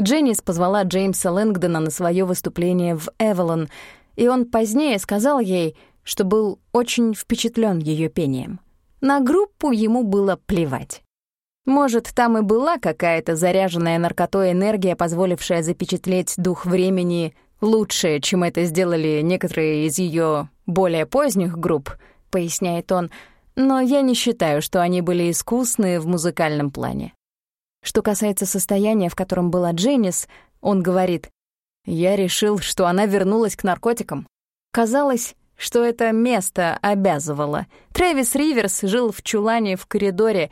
Дженнис позвала Джеймса Лэнгдона на свое выступление в «Эвелон», и он позднее сказал ей, что был очень впечатлен ее пением. На группу ему было плевать. Может, там и была какая-то заряженная наркотой энергия, позволившая запечатлеть дух времени лучше, чем это сделали некоторые из ее более поздних групп, поясняет он, но я не считаю, что они были искусны в музыкальном плане. Что касается состояния, в котором была Дженнис, он говорит, «Я решил, что она вернулась к наркотикам. Казалось, что это место обязывало. Трэвис Риверс жил в чулане в коридоре.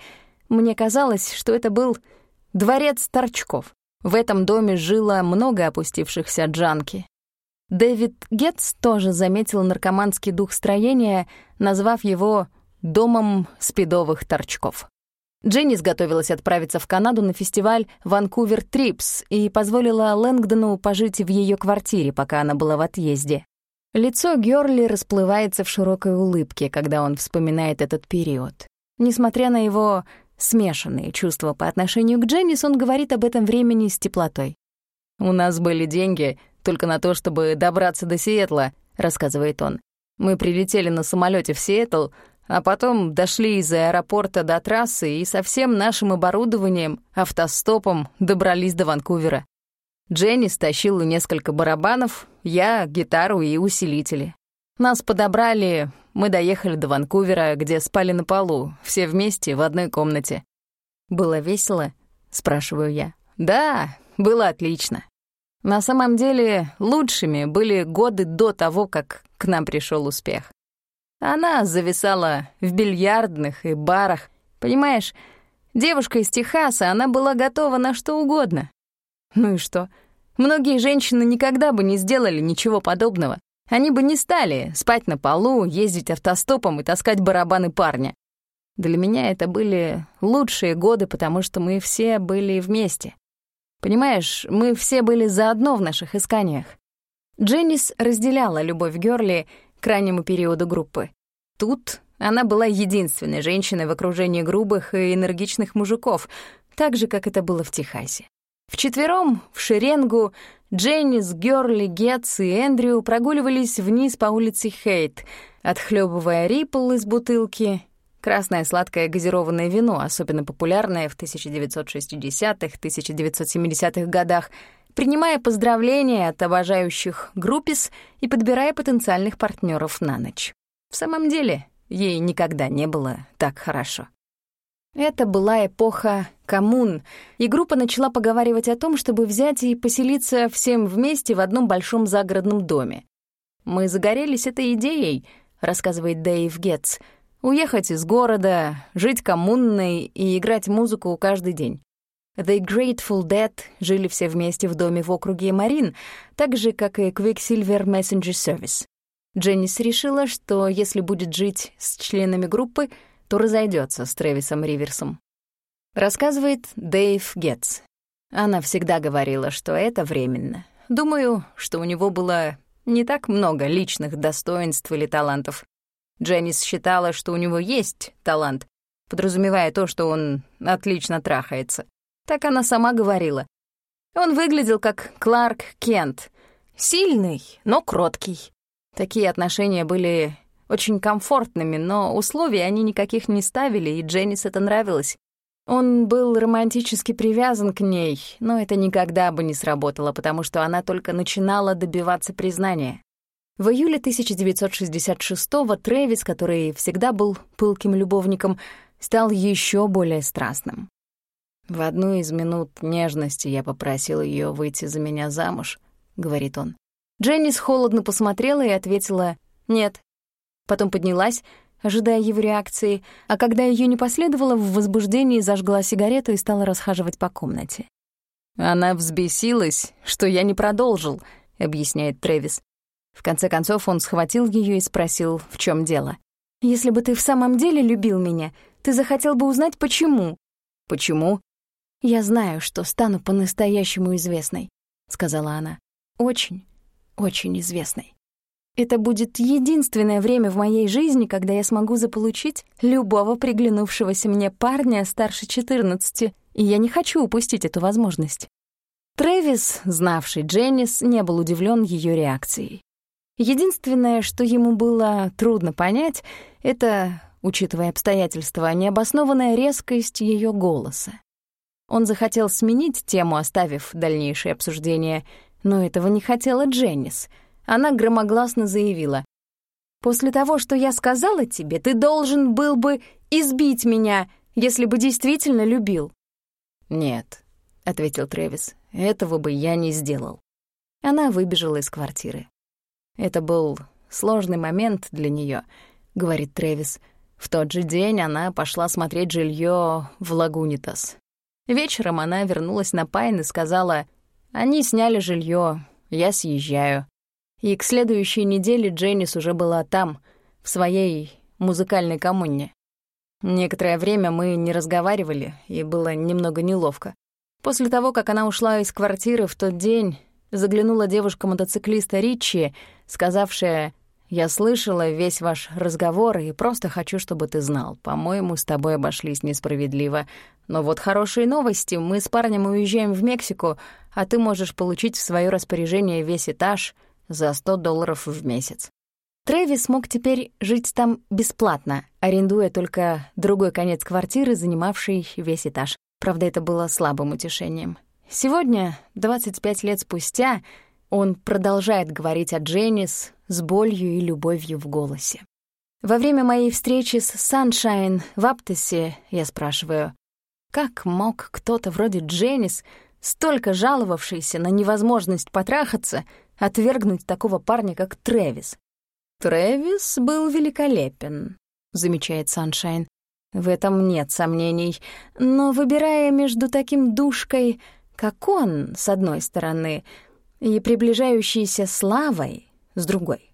Мне казалось, что это был дворец торчков. В этом доме жило много опустившихся джанки. Дэвид Гетц тоже заметил наркоманский дух строения, назвав его «домом спидовых торчков». Дженнис готовилась отправиться в Канаду на фестиваль «Ванкувер Трипс» и позволила Лэнгдону пожить в ее квартире, пока она была в отъезде. Лицо Гёрли расплывается в широкой улыбке, когда он вспоминает этот период. Несмотря на его смешанные чувства по отношению к Дженнис, он говорит об этом времени с теплотой. «У нас были деньги только на то, чтобы добраться до Сиэтла», — рассказывает он. «Мы прилетели на самолете в Сиэтл, а потом дошли из аэропорта до трассы и со всем нашим оборудованием, автостопом, добрались до Ванкувера. Дженни стащила несколько барабанов, я — гитару и усилители. Нас подобрали, мы доехали до Ванкувера, где спали на полу, все вместе в одной комнате. «Было весело?» — спрашиваю я. «Да, было отлично. На самом деле, лучшими были годы до того, как к нам пришел успех. Она зависала в бильярдных и барах. Понимаешь, девушка из Техаса, она была готова на что угодно. Ну и что? Многие женщины никогда бы не сделали ничего подобного. Они бы не стали спать на полу, ездить автостопом и таскать барабаны парня. Для меня это были лучшие годы, потому что мы все были вместе. Понимаешь, мы все были заодно в наших исканиях. Дженнис разделяла любовь Гёрли к раннему периоду группы. Тут она была единственной женщиной в окружении грубых и энергичных мужиков, так же, как это было в Техасе. Вчетвером, в шеренгу, Дженнис, Гёрли, Гетц и Эндрю прогуливались вниз по улице Хейт, отхлебывая рипл из бутылки, красное сладкое газированное вино, особенно популярное в 1960-х, 1970-х годах, принимая поздравления от обожающих группис и подбирая потенциальных партнеров на ночь. В самом деле, ей никогда не было так хорошо. Это была эпоха коммун, и группа начала поговаривать о том, чтобы взять и поселиться всем вместе в одном большом загородном доме. «Мы загорелись этой идеей», — рассказывает Дэйв Гетц, «уехать из города, жить коммунной и играть музыку каждый день». The Grateful Dead жили все вместе в доме в округе Марин, так же, как и Quicksilver Messenger Service. Дженнис решила, что если будет жить с членами группы, то разойдется с Трэвисом Риверсом. Рассказывает Дэйв Гетц. Она всегда говорила, что это временно. Думаю, что у него было не так много личных достоинств или талантов. Дженнис считала, что у него есть талант, подразумевая то, что он отлично трахается. Так она сама говорила. Он выглядел как Кларк Кент. Сильный, но кроткий. Такие отношения были очень комфортными, но условий они никаких не ставили, и Дженнис это нравилось. Он был романтически привязан к ней, но это никогда бы не сработало, потому что она только начинала добиваться признания. В июле 1966-го Трэвис, который всегда был пылким любовником, стал еще более страстным. «В одну из минут нежности я попросил ее выйти за меня замуж», — говорит он. Дженнис холодно посмотрела и ответила «нет». Потом поднялась, ожидая его реакции, а когда ее не последовало, в возбуждении зажгла сигарету и стала расхаживать по комнате. «Она взбесилась, что я не продолжил», — объясняет Трэвис. В конце концов он схватил ее и спросил, в чем дело. «Если бы ты в самом деле любил меня, ты захотел бы узнать, почему». «Почему?» «Я знаю, что стану по-настоящему известной», — сказала она. «Очень, очень известной». Это будет единственное время в моей жизни, когда я смогу заполучить любого приглянувшегося мне парня старше 14, и я не хочу упустить эту возможность. Трэвис, знавший Дженнис, не был удивлен ее реакцией. Единственное, что ему было трудно понять, это, учитывая обстоятельства, необоснованная резкость ее голоса. Он захотел сменить тему, оставив дальнейшее обсуждение, но этого не хотела Дженнис. Она громогласно заявила. «После того, что я сказала тебе, ты должен был бы избить меня, если бы действительно любил». «Нет», — ответил Трэвис, — «этого бы я не сделал». Она выбежала из квартиры. Это был сложный момент для нее, говорит Трэвис. В тот же день она пошла смотреть жилье в Лагунитас. Вечером она вернулась на Пайн и сказала, «Они сняли жилье, я съезжаю». И к следующей неделе Дженнис уже была там, в своей музыкальной коммуне. Некоторое время мы не разговаривали, и было немного неловко. После того, как она ушла из квартиры в тот день, заглянула девушка-мотоциклиста Ричи, сказавшая, «Я слышала весь ваш разговор и просто хочу, чтобы ты знал. По-моему, с тобой обошлись несправедливо. Но вот хорошие новости. Мы с парнем уезжаем в Мексику, а ты можешь получить в свое распоряжение весь этаж за 100 долларов в месяц». Трэвис мог теперь жить там бесплатно, арендуя только другой конец квартиры, занимавший весь этаж. Правда, это было слабым утешением. Сегодня, 25 лет спустя, он продолжает говорить о Дженнис с болью и любовью в голосе. Во время моей встречи с Саншайн в Аптесе я спрашиваю, как мог кто-то вроде Дженнис, столько жаловавшийся на невозможность потрахаться, отвергнуть такого парня, как Трэвис? «Трэвис был великолепен», — замечает Саншайн. В этом нет сомнений, но выбирая между таким душкой как он, с одной стороны, и приближающейся славой, с другой.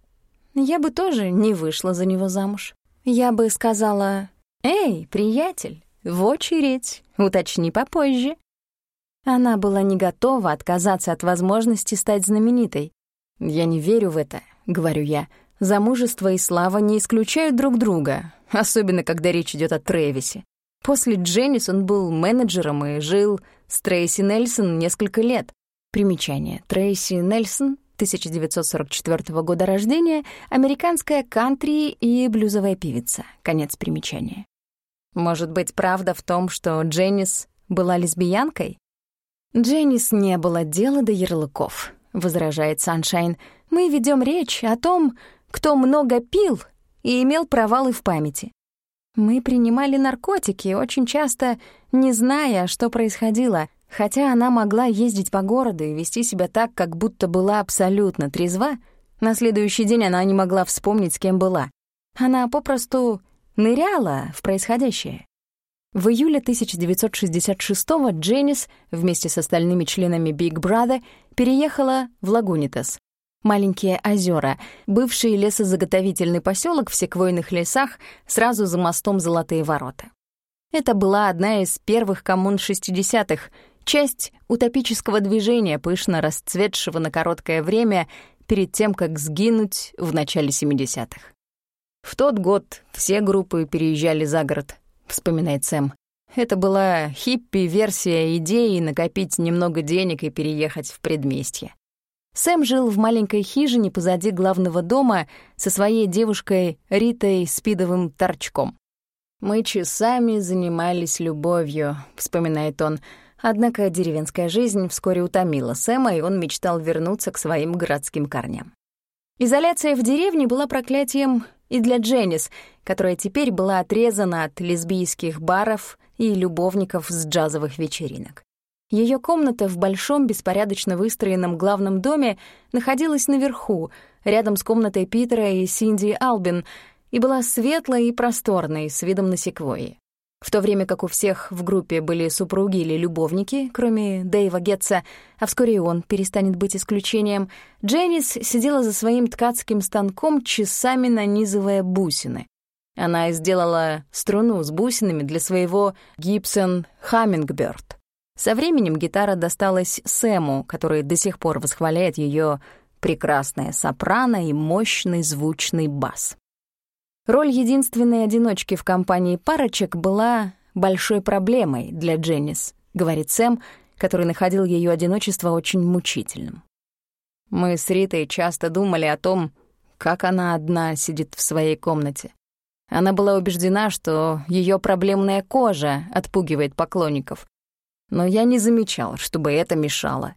Я бы тоже не вышла за него замуж. Я бы сказала, «Эй, приятель, в очередь, уточни попозже». Она была не готова отказаться от возможности стать знаменитой. «Я не верю в это», — говорю я. «Замужество и слава не исключают друг друга, особенно когда речь идет о Трэвисе. После Дженнис он был менеджером и жил с Трейси Нельсон несколько лет. Примечание. Трейси Нельсон, 1944 года рождения, американская кантри и блюзовая певица. Конец примечания. Может быть, правда в том, что Дженнис была лесбиянкой? Дженнис не было дела до ярлыков, возражает Саншайн. Мы ведем речь о том, кто много пил и имел провалы в памяти. Мы принимали наркотики, очень часто не зная, что происходило, хотя она могла ездить по городу и вести себя так, как будто была абсолютно трезва, на следующий день она не могла вспомнить, с кем была. Она попросту ныряла в происходящее. В июле 1966-го Дженнис вместе с остальными членами Big Brother переехала в Лагунитас, Маленькие озера, бывший лесозаготовительный поселок в секвойных лесах сразу за мостом Золотые ворота. Это была одна из первых коммун 60-х, часть утопического движения, пышно расцветшего на короткое время перед тем, как сгинуть в начале 70-х. В тот год все группы переезжали за город, вспоминает Сэм. Это была хиппи-версия идеи накопить немного денег и переехать в предместье. Сэм жил в маленькой хижине позади главного дома со своей девушкой Ритой Спидовым торчком. «Мы часами занимались любовью», — вспоминает он. Однако деревенская жизнь вскоре утомила Сэма, и он мечтал вернуться к своим городским корням. Изоляция в деревне была проклятием и для Дженнис, которая теперь была отрезана от лесбийских баров и любовников с джазовых вечеринок. Ее комната в большом беспорядочно выстроенном главном доме находилась наверху, рядом с комнатой Питера и Синди Албин, и была светлой и просторной, с видом на секвойи. В то время как у всех в группе были супруги или любовники, кроме Дэйва Гетца, а вскоре и он перестанет быть исключением, Дженнис сидела за своим ткацким станком, часами нанизывая бусины. Она сделала струну с бусинами для своего Гибсон Хаммингберт. Со временем гитара досталась Сэму, который до сих пор восхваляет ее прекрасное сопрано и мощный звучный бас. Роль единственной одиночки в компании парочек была большой проблемой для Дженнис, говорит Сэм, который находил ее одиночество очень мучительным. Мы с Ритой часто думали о том, как она одна сидит в своей комнате. Она была убеждена, что ее проблемная кожа отпугивает поклонников. Но я не замечал, чтобы это мешало.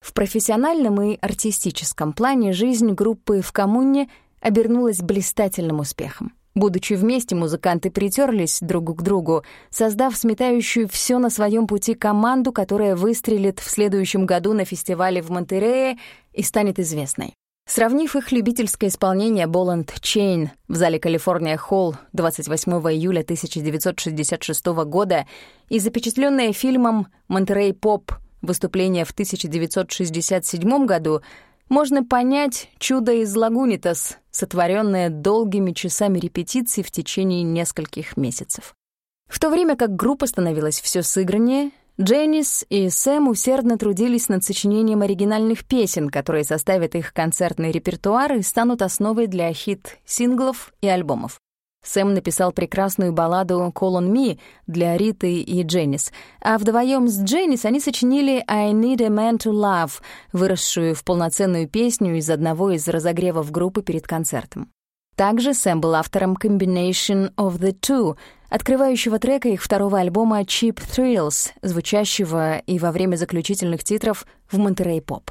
В профессиональном и артистическом плане жизнь группы в коммуне обернулась блистательным успехом. Будучи вместе, музыканты притерлись друг к другу, создав сметающую все на своем пути команду, которая выстрелит в следующем году на фестивале в Монтерее и станет известной. Сравнив их любительское исполнение «Боланд Чейн» в зале «Калифорния Холл» 28 июля 1966 года и запечатленное фильмом «Монтерей Поп» выступление в 1967 году — можно понять чудо из Лагунитас, сотворенное долгими часами репетиций в течение нескольких месяцев. В то время как группа становилась все сыграннее, Дженнис и Сэм усердно трудились над сочинением оригинальных песен, которые составят их концертный репертуар и станут основой для хит-синглов и альбомов. Сэм написал прекрасную балладу «Call on Me» для Риты и Дженнис, а вдвоем с Дженнис они сочинили «I Need a Man to Love», выросшую в полноценную песню из одного из разогревов группы перед концертом. Также Сэм был автором «Combination of the Two», открывающего трека их второго альбома «Cheap Thrills», звучащего и во время заключительных титров в Монтерей Поп.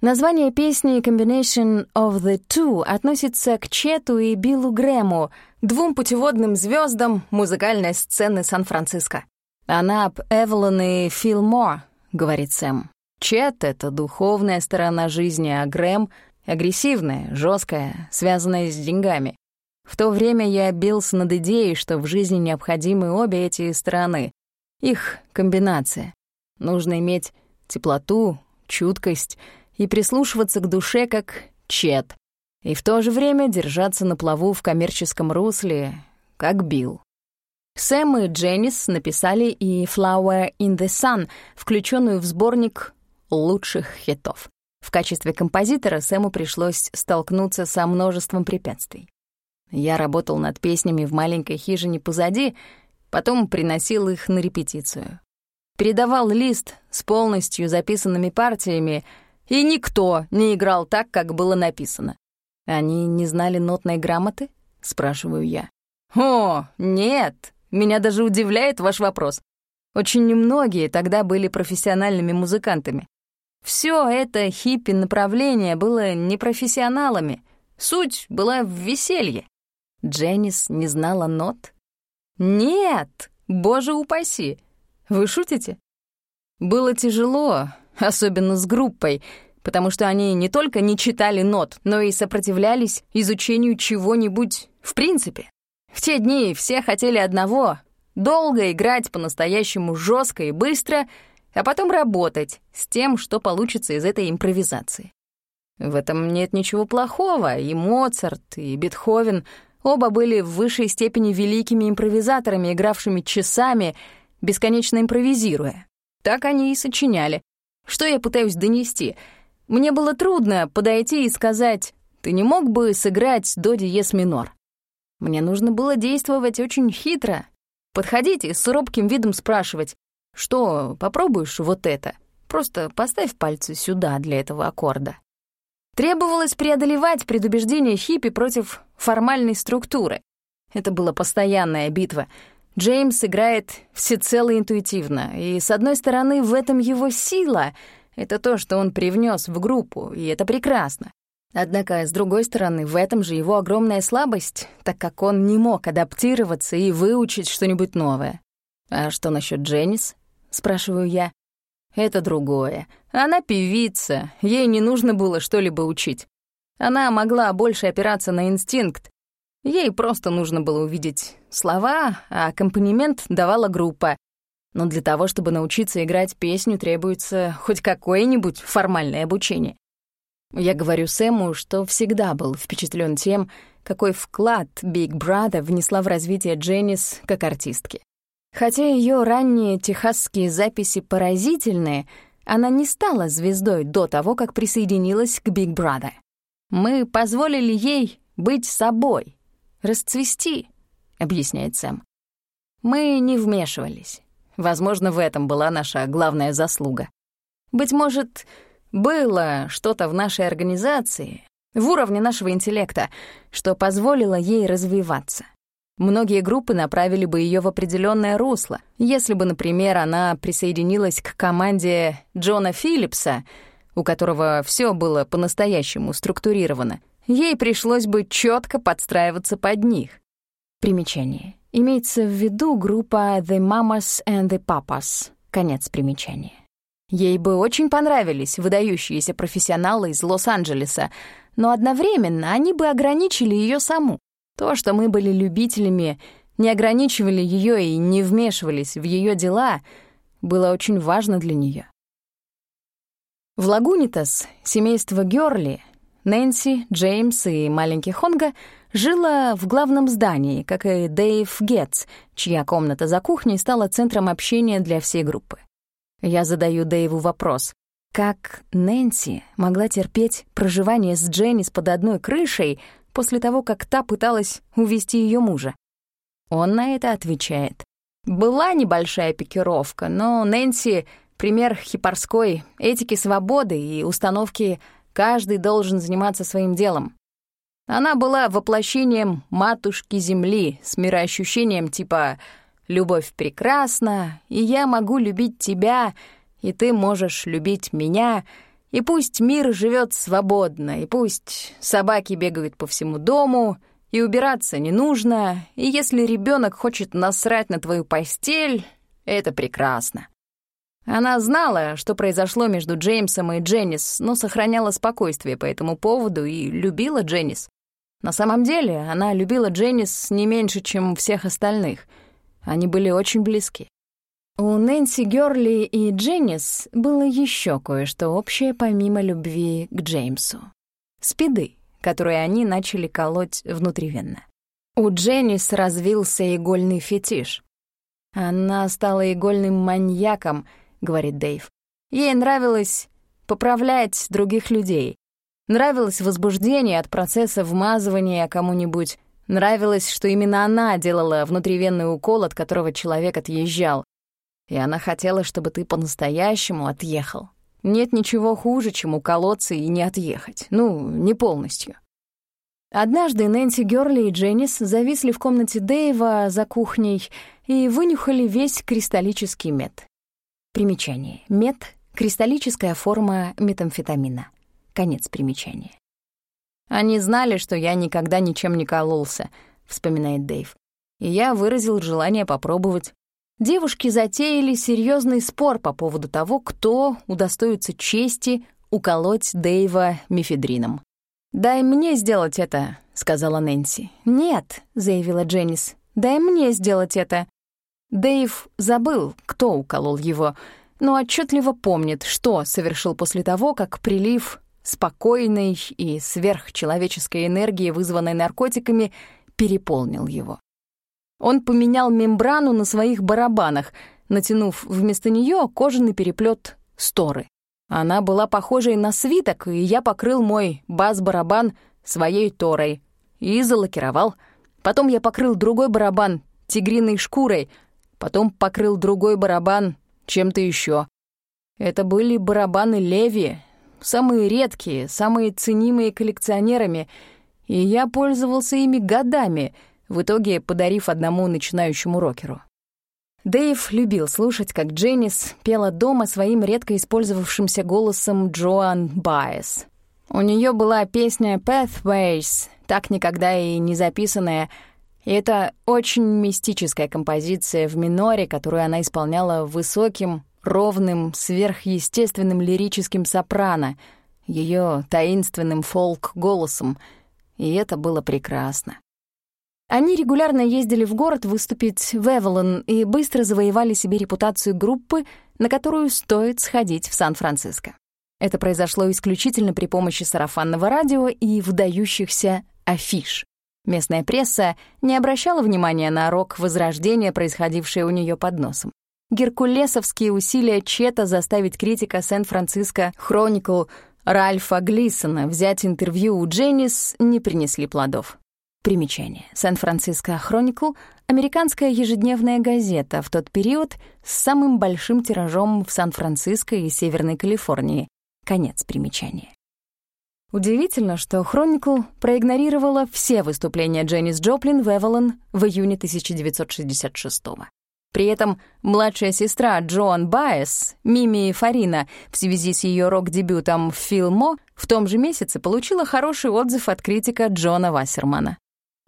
Название песни «Combination of the Two» относится к Чету и Биллу Грэму, двум путеводным звездам музыкальной сцены Сан-Франциско. «Она об Эвелон и Фил Мор», — говорит Сэм. Чет — это духовная сторона жизни, а Грэм — агрессивная, жесткая, связанная с деньгами. В то время я бился над идеей, что в жизни необходимы обе эти стороны. Их комбинация. Нужно иметь теплоту, чуткость — и прислушиваться к душе как чет, и в то же время держаться на плаву в коммерческом русле, как Билл. Сэм и Дженнис написали и «Flower in the Sun», включенную в сборник лучших хитов. В качестве композитора Сэму пришлось столкнуться со множеством препятствий. Я работал над песнями в маленькой хижине позади, потом приносил их на репетицию. Передавал лист с полностью записанными партиями, и никто не играл так, как было написано. Они не знали нотной грамоты? Спрашиваю я. О, нет, меня даже удивляет ваш вопрос. Очень немногие тогда были профессиональными музыкантами. Все это хиппи-направление было непрофессионалами. Суть была в веселье. Дженнис не знала нот? Нет, боже упаси. Вы шутите? Было тяжело, особенно с группой, потому что они не только не читали нот, но и сопротивлялись изучению чего-нибудь в принципе. В те дни все хотели одного — долго играть по-настоящему жестко и быстро, а потом работать с тем, что получится из этой импровизации. В этом нет ничего плохого, и Моцарт, и Бетховен оба были в высшей степени великими импровизаторами, игравшими часами, бесконечно импровизируя. Так они и сочиняли, что я пытаюсь донести? Мне было трудно подойти и сказать, «Ты не мог бы сыграть до диез минор?» Мне нужно было действовать очень хитро. Подходить и с робким видом спрашивать, «Что, попробуешь вот это? Просто поставь пальцы сюда для этого аккорда». Требовалось преодолевать предубеждение хиппи против формальной структуры. Это была постоянная битва — Джеймс играет всецело интуитивно, и, с одной стороны, в этом его сила — это то, что он привнес в группу, и это прекрасно. Однако, с другой стороны, в этом же его огромная слабость, так как он не мог адаптироваться и выучить что-нибудь новое. «А что насчет Дженнис?» — спрашиваю я. «Это другое. Она певица, ей не нужно было что-либо учить. Она могла больше опираться на инстинкт, Ей просто нужно было увидеть слова, а аккомпанемент давала группа. Но для того, чтобы научиться играть песню, требуется хоть какое-нибудь формальное обучение. Я говорю Сэму, что всегда был впечатлен тем, какой вклад Big Brother внесла в развитие Дженнис как артистки. Хотя ее ранние техасские записи поразительные, она не стала звездой до того, как присоединилась к Big Brother. Мы позволили ей быть собой, расцвести», — объясняет Сэм. «Мы не вмешивались. Возможно, в этом была наша главная заслуга. Быть может, было что-то в нашей организации, в уровне нашего интеллекта, что позволило ей развиваться. Многие группы направили бы ее в определенное русло, если бы, например, она присоединилась к команде Джона Филлипса, у которого все было по-настоящему структурировано. Ей пришлось бы четко подстраиваться под них. Примечание. Имеется в виду группа The Mamas and the Papas. Конец примечания. Ей бы очень понравились выдающиеся профессионалы из Лос-Анджелеса, но одновременно они бы ограничили ее саму. То, что мы были любителями, не ограничивали ее и не вмешивались в ее дела, было очень важно для нее. В Лагунитас семейство Гёрли, Нэнси, Джеймс и маленький Хонга жило в главном здании, как и Дэйв Гетц, чья комната за кухней стала центром общения для всей группы. Я задаю Дэйву вопрос. Как Нэнси могла терпеть проживание с Дженнис под одной крышей после того, как та пыталась увести ее мужа? Он на это отвечает. Была небольшая пикировка, но Нэнси — пример хипарской этики свободы и установки «каждый должен заниматься своим делом». Она была воплощением матушки Земли с мироощущением типа «любовь прекрасна, и я могу любить тебя, и ты можешь любить меня», и пусть мир живет свободно, и пусть собаки бегают по всему дому, и убираться не нужно, и если ребенок хочет насрать на твою постель, это прекрасно. Она знала, что произошло между Джеймсом и Дженнис, но сохраняла спокойствие по этому поводу и любила Дженнис. На самом деле, она любила Дженнис не меньше, чем всех остальных. Они были очень близки. У Нэнси Гёрли и Дженнис было еще кое-что общее помимо любви к Джеймсу. Спиды, которые они начали колоть внутривенно. У Дженнис развился игольный фетиш. «Она стала игольным маньяком», — говорит Дэйв. «Ей нравилось поправлять других людей. Нравилось возбуждение от процесса вмазывания кому-нибудь. Нравилось, что именно она делала внутривенный укол, от которого человек отъезжал и она хотела, чтобы ты по-настоящему отъехал. Нет ничего хуже, чем уколоться и не отъехать. Ну, не полностью. Однажды Нэнси Гёрли и Дженнис зависли в комнате Дэйва за кухней и вынюхали весь кристаллический мед. Примечание. Мед — кристаллическая форма метамфетамина. Конец примечания. «Они знали, что я никогда ничем не кололся», — вспоминает Дэйв. «И я выразил желание попробовать девушки затеяли серьезный спор по поводу того, кто удостоится чести уколоть Дэйва мифедрином. «Дай мне сделать это», — сказала Нэнси. «Нет», — заявила Дженнис, — «дай мне сделать это». Дэйв забыл, кто уколол его, но отчетливо помнит, что совершил после того, как прилив спокойной и сверхчеловеческой энергии, вызванной наркотиками, переполнил его. Он поменял мембрану на своих барабанах, натянув вместо нее кожаный переплет сторы. Она была похожей на свиток, и я покрыл мой бас-барабан своей торой и залакировал. Потом я покрыл другой барабан тигриной шкурой, потом покрыл другой барабан чем-то еще. Это были барабаны Леви, самые редкие, самые ценимые коллекционерами, и я пользовался ими годами — в итоге подарив одному начинающему рокеру. Дэйв любил слушать, как Дженнис пела дома своим редко использовавшимся голосом Джоан Байес. У нее была песня «Pathways», так никогда и не записанная, и это очень мистическая композиция в миноре, которую она исполняла высоким, ровным, сверхъестественным лирическим сопрано, ее таинственным фолк-голосом, и это было прекрасно. Они регулярно ездили в город выступить в Эвелон и быстро завоевали себе репутацию группы, на которую стоит сходить в Сан-Франциско. Это произошло исключительно при помощи сарафанного радио и выдающихся афиш. Местная пресса не обращала внимания на рок возрождения, происходившее у нее под носом. Геркулесовские усилия Чета заставить критика Сан-Франциско Хроникл Ральфа Глисона взять интервью у Дженнис не принесли плодов. Примечание. Сан-Франциско Хроникл — американская ежедневная газета в тот период с самым большим тиражом в Сан-Франциско и Северной Калифорнии. Конец примечания. Удивительно, что Хроникл проигнорировала все выступления Дженнис Джоплин в Эвелон в июне 1966 -го. При этом младшая сестра Джоан Байес, Мими Фарина, в связи с ее рок-дебютом в «Филмо», в том же месяце получила хороший отзыв от критика Джона Вассермана.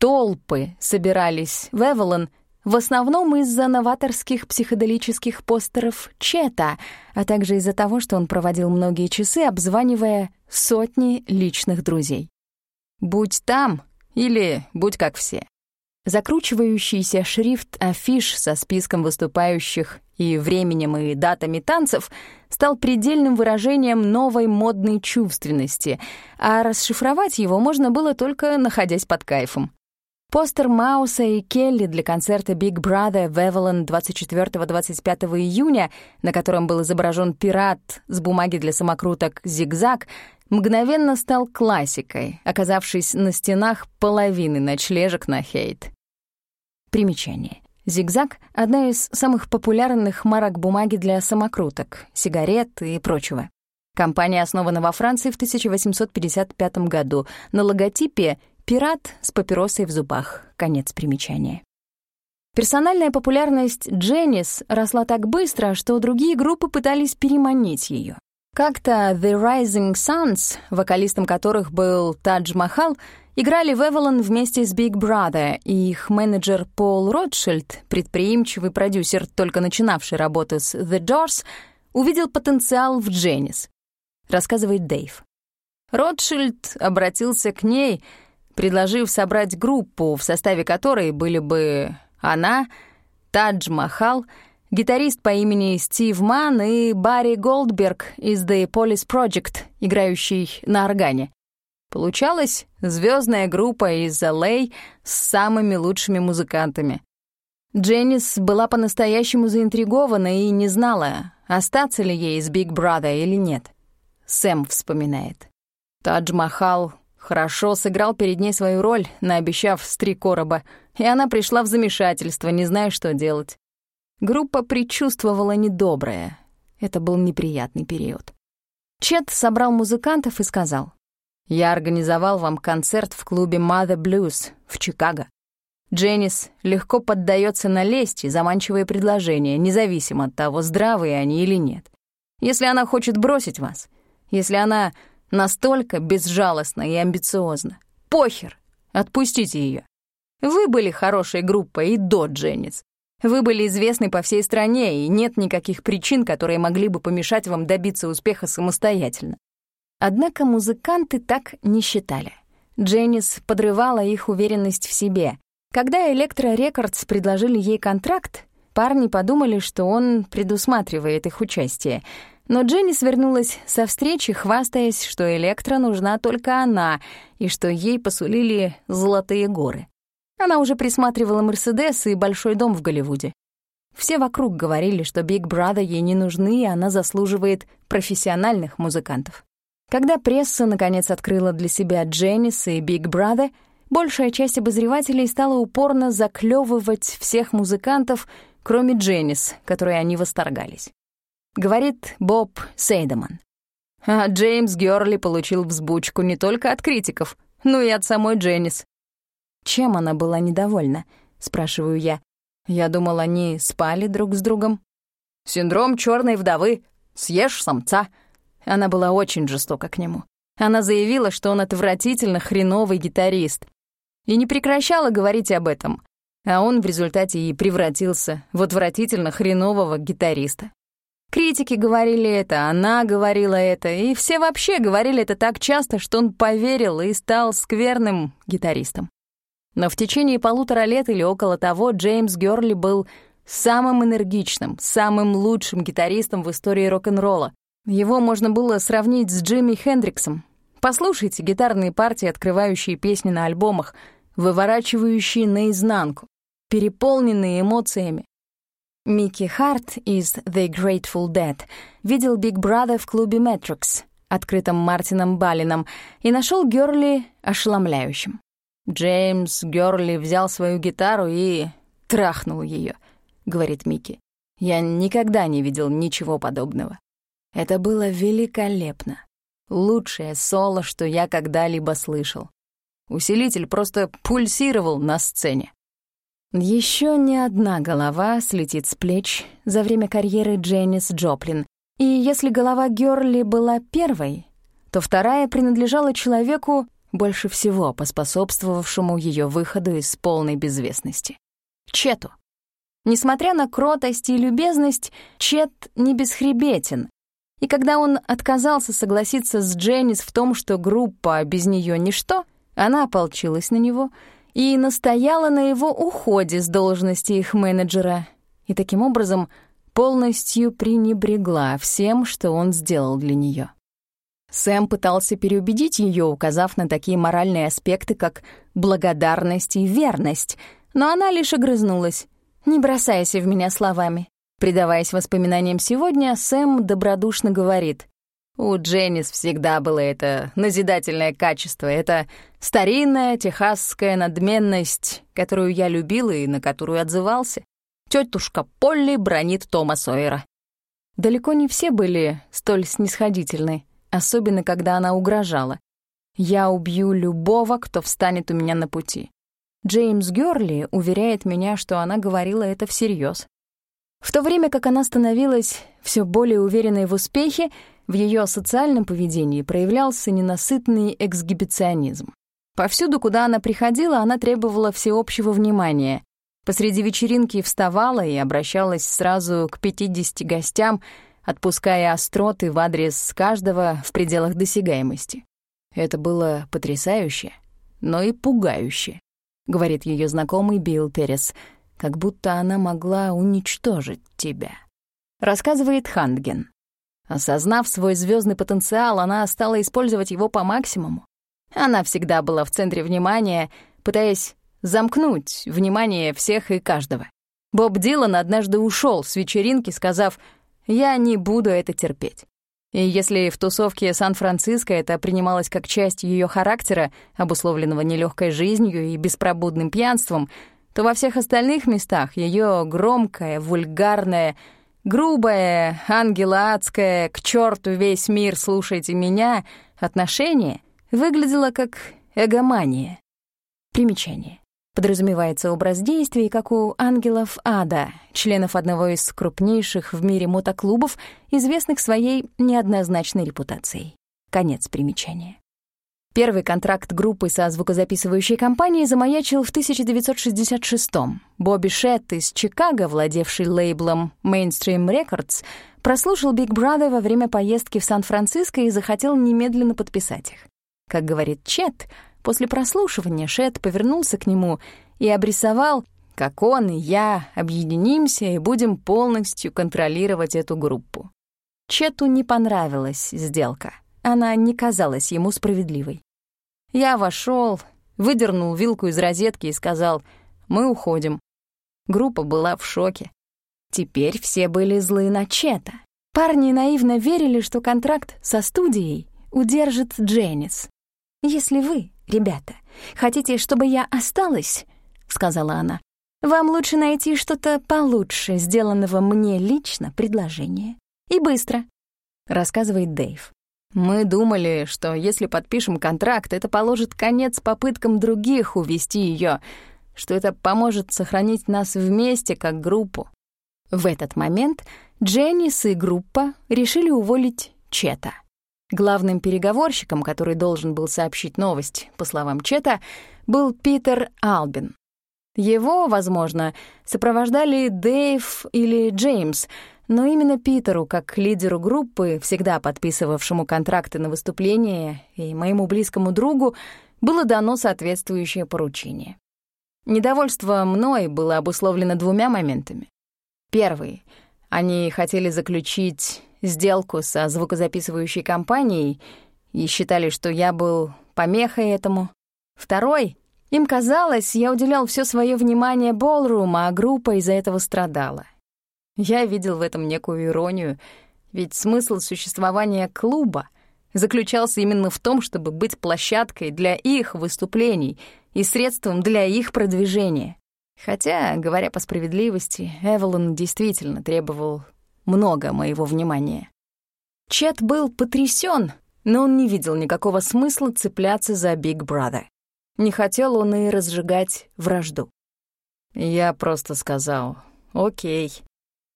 Толпы собирались в Эвелон в основном из-за новаторских психоделических постеров Чета, а также из-за того, что он проводил многие часы, обзванивая сотни личных друзей. «Будь там» или «будь как все». Закручивающийся шрифт афиш со списком выступающих и временем и датами танцев стал предельным выражением новой модной чувственности, а расшифровать его можно было только находясь под кайфом. Постер Мауса и Келли для концерта Big Brother в Эвелон 24-25 июня, на котором был изображен пират с бумаги для самокруток «Зигзаг», мгновенно стал классикой, оказавшись на стенах половины ночлежек на хейт. Примечание. «Зигзаг» — одна из самых популярных марок бумаги для самокруток, сигарет и прочего. Компания основана во Франции в 1855 году. На логотипе — пират с папиросой в зубах. Конец примечания. Персональная популярность Дженнис росла так быстро, что другие группы пытались переманить ее. Как-то The Rising Suns, вокалистом которых был Тадж Махал, играли в Эвелон вместе с Big Brother, и их менеджер Пол Ротшильд, предприимчивый продюсер, только начинавший работу с The Doors, увидел потенциал в Дженнис. Рассказывает Дэйв. Ротшильд обратился к ней, предложив собрать группу, в составе которой были бы она, Тадж Махал — гитарист по имени Стив Ман и Барри Голдберг из The Police Project, играющий на органе. Получалась звездная группа из LA с самыми лучшими музыкантами. Дженнис была по-настоящему заинтригована и не знала, остаться ли ей с Big Brother или нет. Сэм вспоминает. Тадж Махал хорошо сыграл перед ней свою роль, наобещав с три короба, и она пришла в замешательство, не зная, что делать. Группа предчувствовала недоброе. Это был неприятный период. Чет собрал музыкантов и сказал, «Я организовал вам концерт в клубе Mother Blues в Чикаго. Дженнис легко поддается на лесть и заманчивые предложения, независимо от того, здравые они или нет. Если она хочет бросить вас, если она настолько безжалостна и амбициозна, похер, отпустите ее. Вы были хорошей группой и до Дженнис. Вы были известны по всей стране, и нет никаких причин, которые могли бы помешать вам добиться успеха самостоятельно. Однако музыканты так не считали. Дженнис подрывала их уверенность в себе. Когда Электро Рекордс предложили ей контракт, парни подумали, что он предусматривает их участие. Но Дженис вернулась со встречи, хвастаясь, что Elektra нужна только она, и что ей посулили золотые горы. Она уже присматривала «Мерседес» и большой дом в Голливуде. Все вокруг говорили, что Big Brother ей не нужны, и она заслуживает профессиональных музыкантов. Когда пресса, наконец, открыла для себя Дженис и Big Brother, большая часть обозревателей стала упорно заклевывать всех музыкантов, кроме Дженнис, которой они восторгались. Говорит Боб Сейдеман. А Джеймс Гёрли получил взбучку не только от критиков, но и от самой Дженнис. Чем она была недовольна? Спрашиваю я. Я думал, они спали друг с другом. Синдром черной вдовы. Съешь самца. Она была очень жестока к нему. Она заявила, что он отвратительно хреновый гитарист. И не прекращала говорить об этом. А он в результате и превратился в отвратительно хренового гитариста. Критики говорили это, она говорила это, и все вообще говорили это так часто, что он поверил и стал скверным гитаристом. Но в течение полутора лет или около того Джеймс Гёрли был самым энергичным, самым лучшим гитаристом в истории рок-н-ролла. Его можно было сравнить с Джимми Хендриксом. Послушайте гитарные партии, открывающие песни на альбомах, выворачивающие наизнанку, переполненные эмоциями. Микки Харт из The Grateful Dead видел Big Brother в клубе Matrix, открытом Мартином Балином, и нашел Гёрли ошеломляющим. Джеймс Гёрли взял свою гитару и трахнул ее, говорит Микки. Я никогда не видел ничего подобного. Это было великолепно. Лучшее соло, что я когда-либо слышал. Усилитель просто пульсировал на сцене. Еще ни одна голова слетит с плеч за время карьеры Дженнис Джоплин. И если голова Гёрли была первой, то вторая принадлежала человеку, больше всего поспособствовавшему ее выходу из полной безвестности — Чету. Несмотря на кротость и любезность, Чет не бесхребетен. И когда он отказался согласиться с Дженнис в том, что группа без нее ничто, она ополчилась на него и настояла на его уходе с должности их менеджера. И таким образом полностью пренебрегла всем, что он сделал для нее. Сэм пытался переубедить ее, указав на такие моральные аспекты, как благодарность и верность, но она лишь огрызнулась. Не бросайся в меня словами. Предаваясь воспоминаниям сегодня, Сэм добродушно говорит. У Дженнис всегда было это назидательное качество, это старинная техасская надменность, которую я любил и на которую отзывался. Тетушка Полли бронит Тома Сойера. Далеко не все были столь снисходительны, особенно когда она угрожала. «Я убью любого, кто встанет у меня на пути. Джеймс Гёрли уверяет меня, что она говорила это всерьез. В то время как она становилась все более уверенной в успехе, в ее социальном поведении проявлялся ненасытный эксгибиционизм. Повсюду, куда она приходила, она требовала всеобщего внимания. Посреди вечеринки вставала и обращалась сразу к 50 гостям, отпуская остроты в адрес каждого в пределах досягаемости. Это было потрясающе, но и пугающе. — говорит ее знакомый Билл Террис, «как будто она могла уничтожить тебя». Рассказывает Хандген. Осознав свой звездный потенциал, она стала использовать его по максимуму. Она всегда была в центре внимания, пытаясь замкнуть внимание всех и каждого. Боб Дилан однажды ушел с вечеринки, сказав «Я не буду это терпеть». И если в тусовке Сан-Франциско это принималось как часть ее характера, обусловленного нелегкой жизнью и беспробудным пьянством, то во всех остальных местах ее громкое, вульгарное, грубое, ангелоадское «к черту весь мир, слушайте меня» отношение выглядело как эгомания. Примечание подразумевается образ действий, как у ангелов ада, членов одного из крупнейших в мире мотоклубов, известных своей неоднозначной репутацией. Конец примечания. Первый контракт группы со звукозаписывающей компанией замаячил в 1966-м. Бобби Шетт из Чикаго, владевший лейблом Mainstream Records, прослушал Big Brother во время поездки в Сан-Франциско и захотел немедленно подписать их. Как говорит Чет, После прослушивания Шет повернулся к нему и обрисовал, как он и я объединимся и будем полностью контролировать эту группу. Чету не понравилась сделка. Она не казалась ему справедливой. Я вошел, выдернул вилку из розетки и сказал «Мы уходим». Группа была в шоке. Теперь все были злы на Чета. Парни наивно верили, что контракт со студией удержит Дженнис. Если вы «Ребята, хотите, чтобы я осталась?» — сказала она. «Вам лучше найти что-то получше, сделанного мне лично предложение. И быстро», — рассказывает Дэйв. «Мы думали, что если подпишем контракт, это положит конец попыткам других увести ее, что это поможет сохранить нас вместе как группу». В этот момент Дженнис и группа решили уволить Чета. Главным переговорщиком, который должен был сообщить новость, по словам Чета, был Питер Албин. Его, возможно, сопровождали Дэйв или Джеймс, но именно Питеру, как лидеру группы, всегда подписывавшему контракты на выступление, и моему близкому другу, было дано соответствующее поручение. Недовольство мной было обусловлено двумя моментами. Первый — они хотели заключить сделку со звукозаписывающей компанией и считали, что я был помехой этому. Второй, им казалось, я уделял все свое внимание Болрума, а группа из-за этого страдала. Я видел в этом некую иронию, ведь смысл существования клуба заключался именно в том, чтобы быть площадкой для их выступлений и средством для их продвижения. Хотя, говоря по справедливости, Эвелон действительно требовал много моего внимания. Чет был потрясен, но он не видел никакого смысла цепляться за Биг Brother. Не хотел он и разжигать вражду. Я просто сказал, окей,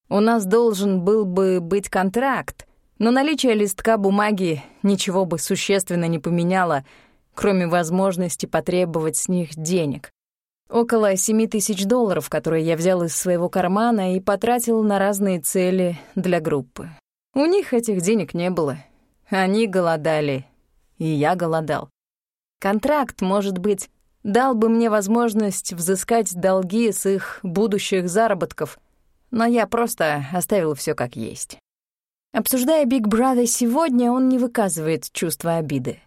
у нас должен был бы быть контракт, но наличие листка бумаги ничего бы существенно не поменяло, кроме возможности потребовать с них денег. Около семи тысяч долларов, которые я взял из своего кармана и потратил на разные цели для группы. У них этих денег не было. Они голодали, и я голодал. Контракт, может быть, дал бы мне возможность взыскать долги с их будущих заработков, но я просто оставил все как есть. Обсуждая Биг Brother сегодня, он не выказывает чувства обиды.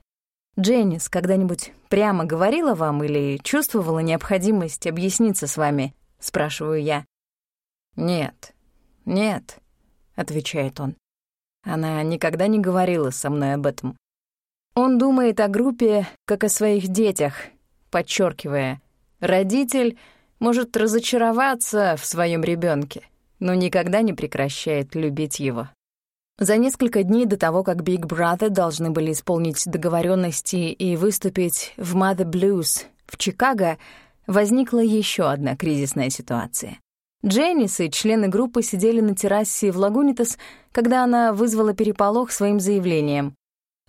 Дженнис когда-нибудь прямо говорила вам или чувствовала необходимость объясниться с вами? Спрашиваю я. Нет, нет, отвечает он. Она никогда не говорила со мной об этом. Он думает о группе, как о своих детях, подчеркивая, родитель может разочароваться в своем ребенке, но никогда не прекращает любить его. За несколько дней до того, как Big Brother должны были исполнить договоренности и выступить в Mother Blues в Чикаго, возникла еще одна кризисная ситуация. Дженнис и члены группы сидели на террасе в Лагунитас, когда она вызвала переполох своим заявлением.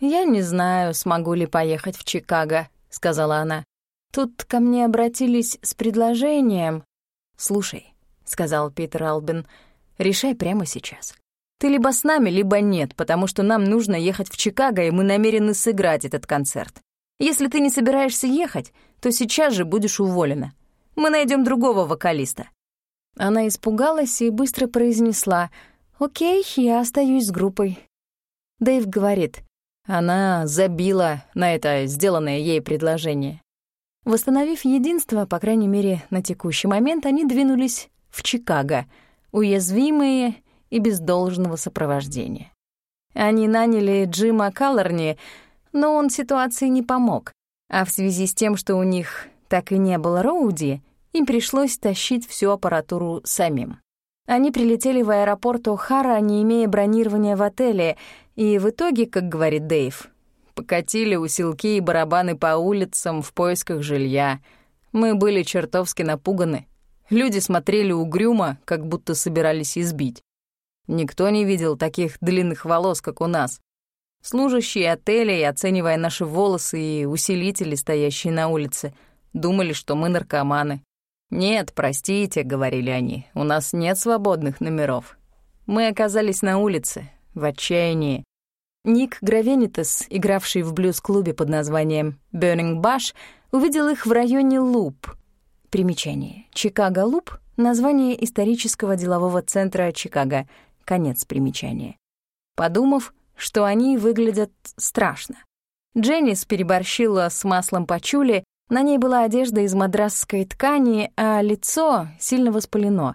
«Я не знаю, смогу ли поехать в Чикаго», — сказала она. «Тут ко мне обратились с предложением». «Слушай», — сказал Питер Албин, — «решай прямо сейчас. Ты либо с нами, либо нет, потому что нам нужно ехать в Чикаго, и мы намерены сыграть этот концерт. Если ты не собираешься ехать, то сейчас же будешь уволена. Мы найдем другого вокалиста». Она испугалась и быстро произнесла «Окей, я остаюсь с группой». Дэйв говорит, она забила на это сделанное ей предложение. Восстановив единство, по крайней мере, на текущий момент, они двинулись в Чикаго, уязвимые и без должного сопровождения. Они наняли Джима Каллорни, но он ситуации не помог, а в связи с тем, что у них так и не было Роуди, им пришлось тащить всю аппаратуру самим. Они прилетели в аэропорт О'Хара, не имея бронирования в отеле, и в итоге, как говорит Дэйв, покатили усилки и барабаны по улицам в поисках жилья. Мы были чертовски напуганы. Люди смотрели угрюмо, как будто собирались избить. Никто не видел таких длинных волос, как у нас. Служащие отелей, оценивая наши волосы и усилители, стоящие на улице, думали, что мы наркоманы. «Нет, простите», — говорили они, — «у нас нет свободных номеров». Мы оказались на улице, в отчаянии. Ник Гравенитес, игравший в блюз-клубе под названием «Burning Bush», увидел их в районе Луп. Примечание. Чикаго Луп — название исторического делового центра Чикаго. Конец примечания. Подумав, что они выглядят страшно. Дженнис переборщила с маслом пачули на ней была одежда из мадрасской ткани, а лицо сильно воспалено.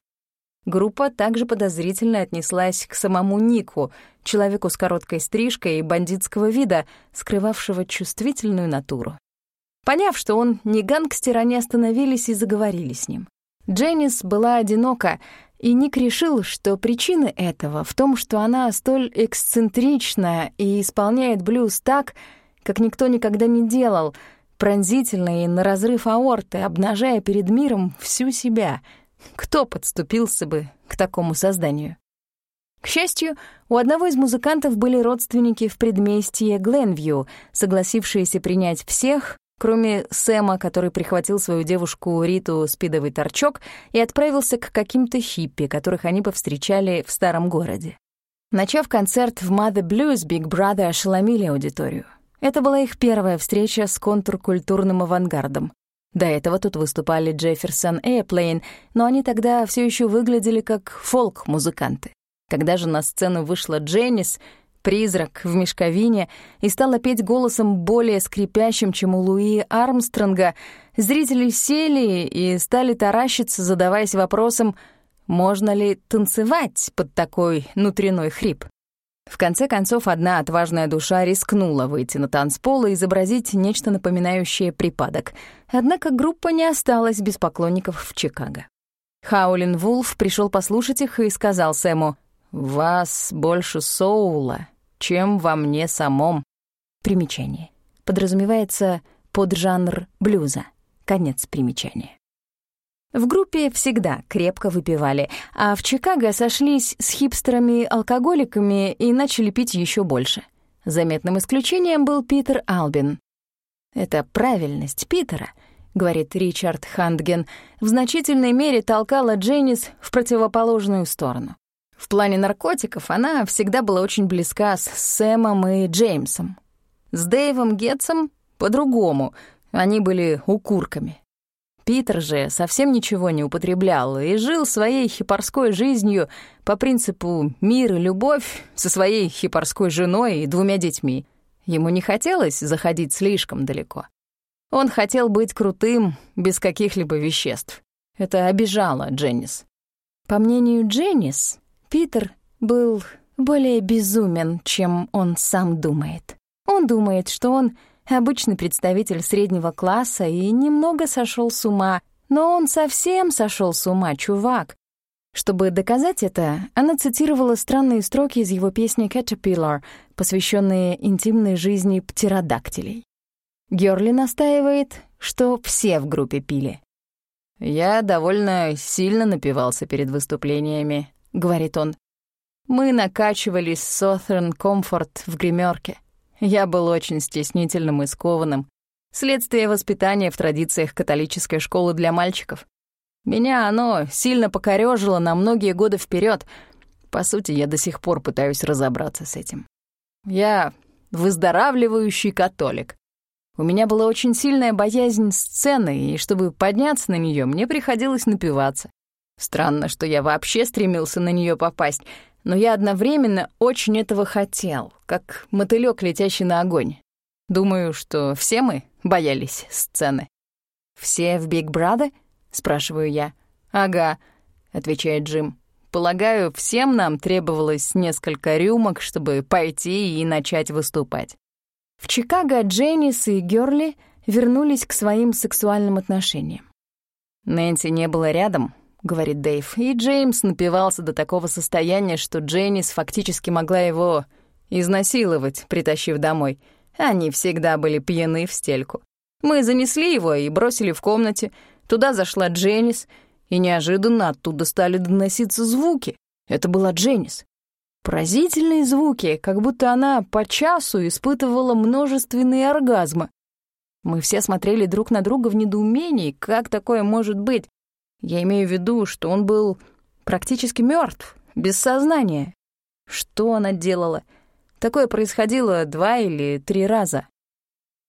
Группа также подозрительно отнеслась к самому Нику, человеку с короткой стрижкой и бандитского вида, скрывавшего чувствительную натуру. Поняв, что он не гангстер, они остановились и заговорили с ним. Дженнис была одинока, и Ник решил, что причина этого в том, что она столь эксцентрична и исполняет блюз так, как никто никогда не делал — пронзительно и на разрыв аорты, обнажая перед миром всю себя. Кто подступился бы к такому созданию? К счастью, у одного из музыкантов были родственники в предместье Гленвью, согласившиеся принять всех, кроме Сэма, который прихватил свою девушку Риту спидовый торчок и отправился к каким-то хиппи, которых они повстречали в старом городе. Начав концерт в Mother Blues, Big Brother ошеломили аудиторию. Это была их первая встреча с контркультурным авангардом. До этого тут выступали Джефферсон и Эплейн, но они тогда все еще выглядели как фолк-музыканты. Когда же на сцену вышла Дженнис, призрак в мешковине, и стала петь голосом более скрипящим, чем у Луи Армстронга, зрители сели и стали таращиться, задаваясь вопросом, можно ли танцевать под такой внутренной хрип. В конце концов, одна отважная душа рискнула выйти на танцпол и изобразить нечто напоминающее припадок. Однако группа не осталась без поклонников в Чикаго. Хаулин Вулф пришел послушать их и сказал Сэму, «Вас больше соула, чем во мне самом». Примечание. Подразумевается поджанр блюза. Конец примечания. В группе всегда крепко выпивали, а в Чикаго сошлись с хипстерами-алкоголиками и начали пить еще больше. Заметным исключением был Питер Албин. «Это правильность Питера», — говорит Ричард Хандген, в значительной мере толкала Дженнис в противоположную сторону. В плане наркотиков она всегда была очень близка с Сэмом и Джеймсом. С Дэйвом Гетсом по-другому, они были укурками. Питер же совсем ничего не употреблял и жил своей хипарской жизнью по принципу «мир и любовь» со своей хипарской женой и двумя детьми. Ему не хотелось заходить слишком далеко. Он хотел быть крутым, без каких-либо веществ. Это обижало Дженнис. По мнению Дженнис, Питер был более безумен, чем он сам думает. Он думает, что он обычный представитель среднего класса и немного сошел с ума, но он совсем сошел с ума, чувак. Чтобы доказать это, она цитировала странные строки из его песни «Caterpillar», посвященные интимной жизни птеродактилей. Гёрли настаивает, что все в группе пили. «Я довольно сильно напивался перед выступлениями», — говорит он. «Мы накачивались Southern Comfort в гримерке. Я был очень стеснительным и скованным. Следствие воспитания в традициях католической школы для мальчиков. Меня оно сильно покорёжило на многие годы вперед. По сути, я до сих пор пытаюсь разобраться с этим. Я выздоравливающий католик. У меня была очень сильная боязнь сцены, и чтобы подняться на нее, мне приходилось напиваться. Странно, что я вообще стремился на нее попасть, но я одновременно очень этого хотел, как мотылёк, летящий на огонь. Думаю, что все мы боялись сцены. «Все в Биг Брада?» — спрашиваю я. «Ага», — отвечает Джим. «Полагаю, всем нам требовалось несколько рюмок, чтобы пойти и начать выступать». В Чикаго Дженнис и Гёрли вернулись к своим сексуальным отношениям. Нэнси не было рядом, — говорит Дэйв, и Джеймс напивался до такого состояния, что Дженнис фактически могла его изнасиловать, притащив домой. Они всегда были пьяны в стельку. Мы занесли его и бросили в комнате. Туда зашла Дженнис, и неожиданно оттуда стали доноситься звуки. Это была Дженнис. Поразительные звуки, как будто она по часу испытывала множественные оргазмы. Мы все смотрели друг на друга в недоумении, как такое может быть, я имею в виду, что он был практически мертв, без сознания. Что она делала? Такое происходило два или три раза.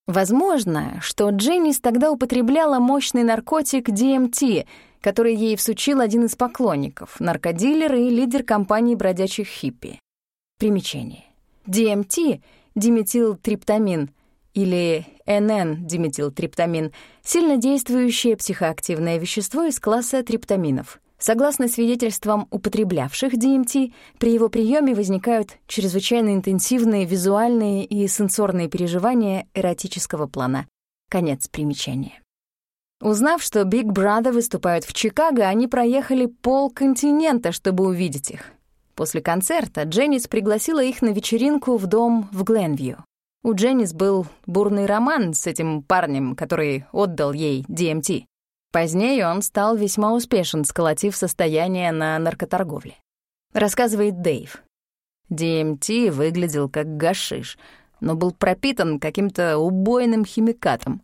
Возможно, что Дженнис тогда употребляла мощный наркотик DMT, который ей всучил один из поклонников, наркодилер и лидер компании бродячих хиппи. Примечание. DMT — диметилтриптамин, или НН-диметилтриптамин, сильнодействующее психоактивное вещество из класса триптаминов. Согласно свидетельствам употреблявших DMT, при его приеме возникают чрезвычайно интенсивные визуальные и сенсорные переживания эротического плана. Конец примечания. Узнав, что Big Brother выступают в Чикаго, они проехали полконтинента, чтобы увидеть их. После концерта Дженнис пригласила их на вечеринку в дом в Гленвью. У Дженнис был бурный роман с этим парнем, который отдал ей DMT. Позднее он стал весьма успешен, сколотив состояние на наркоторговле. Рассказывает Дэйв. DMT выглядел как гашиш, но был пропитан каким-то убойным химикатом.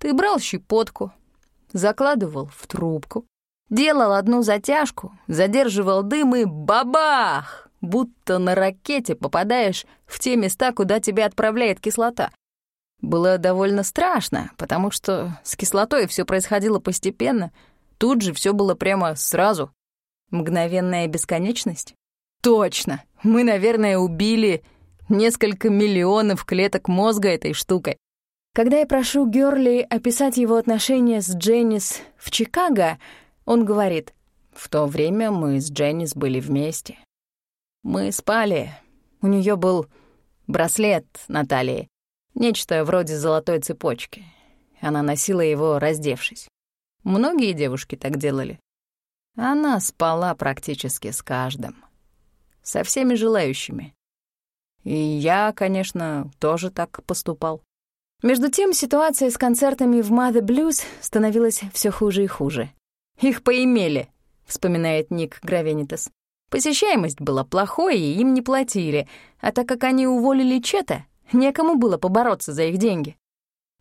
Ты брал щепотку, закладывал в трубку, делал одну затяжку, задерживал дым и бабах! Будто на ракете попадаешь в те места, куда тебя отправляет кислота. Было довольно страшно, потому что с кислотой все происходило постепенно. Тут же все было прямо сразу. Мгновенная бесконечность? Точно! Мы, наверное, убили несколько миллионов клеток мозга этой штукой. Когда я прошу Гёрли описать его отношения с Дженнис в Чикаго, он говорит, «В то время мы с Дженнис были вместе. Мы спали, У нее был браслет на талии, нечто вроде золотой цепочки. Она носила его, раздевшись. Многие девушки так делали. Она спала практически с каждым. Со всеми желающими. И я, конечно, тоже так поступал. Между тем, ситуация с концертами в Mother Blues становилась все хуже и хуже. «Их поимели», — вспоминает Ник Гравенитас. Посещаемость была плохой, и им не платили, а так как они уволили Чета, некому было побороться за их деньги.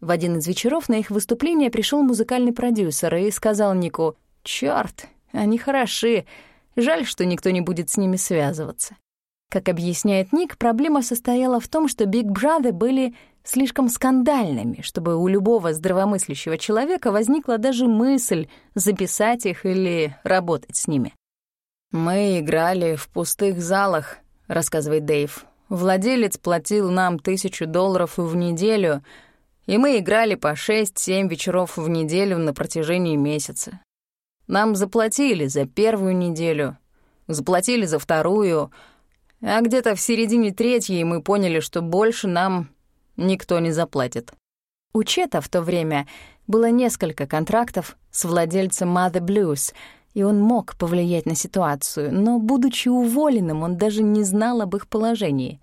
В один из вечеров на их выступление пришел музыкальный продюсер и сказал Нику, «Чёрт, они хороши, жаль, что никто не будет с ними связываться». Как объясняет Ник, проблема состояла в том, что Big Brother были слишком скандальными, чтобы у любого здравомыслящего человека возникла даже мысль записать их или работать с ними. «Мы играли в пустых залах», — рассказывает Дэйв. «Владелец платил нам тысячу долларов в неделю, и мы играли по шесть-семь вечеров в неделю на протяжении месяца. Нам заплатили за первую неделю, заплатили за вторую, а где-то в середине третьей мы поняли, что больше нам никто не заплатит». У Чета в то время было несколько контрактов с владельцем Mother Blues — и он мог повлиять на ситуацию, но, будучи уволенным, он даже не знал об их положении.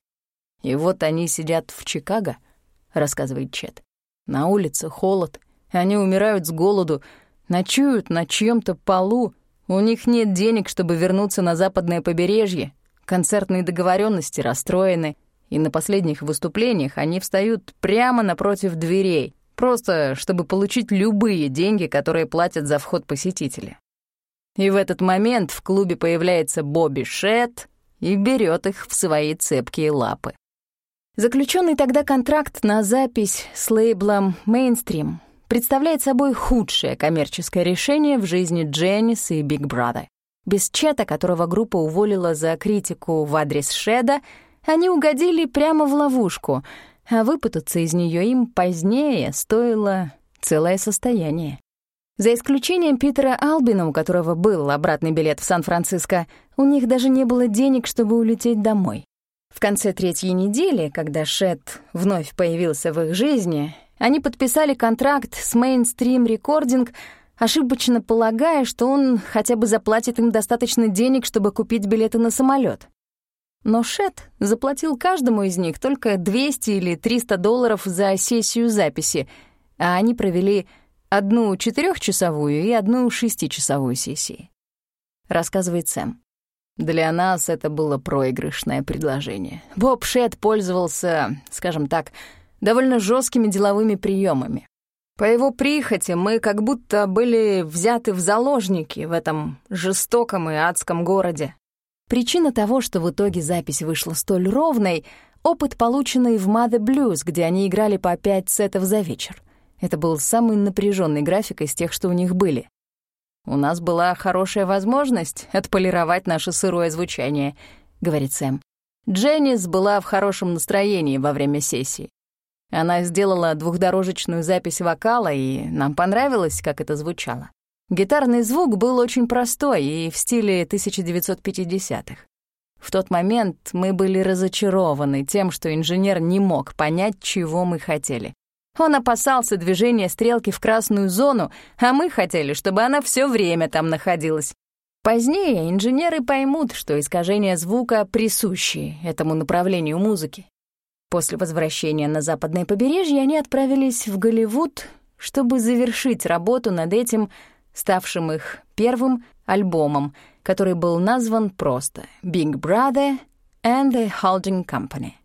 «И вот они сидят в Чикаго», — рассказывает Чет. «На улице холод, они умирают с голоду, ночуют на чьем-то полу, у них нет денег, чтобы вернуться на западное побережье, концертные договоренности расстроены, и на последних выступлениях они встают прямо напротив дверей, просто чтобы получить любые деньги, которые платят за вход посетители. И в этот момент в клубе появляется Бобби Шет и берет их в свои цепкие лапы. Заключенный тогда контракт на запись с лейблом Mainstream представляет собой худшее коммерческое решение в жизни Дженнис и Биг Brother. Без Чета, которого группа уволила за критику в адрес Шеда, они угодили прямо в ловушку, а выпутаться из нее им позднее стоило целое состояние. За исключением Питера Албина, у которого был обратный билет в Сан-Франциско, у них даже не было денег, чтобы улететь домой. В конце третьей недели, когда Шет вновь появился в их жизни, они подписали контракт с Mainstream Recording, ошибочно полагая, что он хотя бы заплатит им достаточно денег, чтобы купить билеты на самолет. Но Шет заплатил каждому из них только 200 или 300 долларов за сессию записи, а они провели Одну четырехчасовую и одну шестичасовую сессии. Рассказывает Сэм. Для нас это было проигрышное предложение. Боб Шет пользовался, скажем так, довольно жесткими деловыми приемами. По его прихоти мы как будто были взяты в заложники в этом жестоком и адском городе. Причина того, что в итоге запись вышла столь ровной, опыт, полученный в Mother Blues, где они играли по пять сетов за вечер. Это был самый напряженный график из тех, что у них были. «У нас была хорошая возможность отполировать наше сырое звучание», — говорит Сэм. Дженнис была в хорошем настроении во время сессии. Она сделала двухдорожечную запись вокала, и нам понравилось, как это звучало. Гитарный звук был очень простой и в стиле 1950-х. В тот момент мы были разочарованы тем, что инженер не мог понять, чего мы хотели. Он опасался движения стрелки в красную зону, а мы хотели, чтобы она все время там находилась. Позднее инженеры поймут, что искажения звука присущи этому направлению музыки. После возвращения на западное побережье они отправились в Голливуд, чтобы завершить работу над этим, ставшим их первым альбомом, который был назван просто «Big Brother and the Holding Company».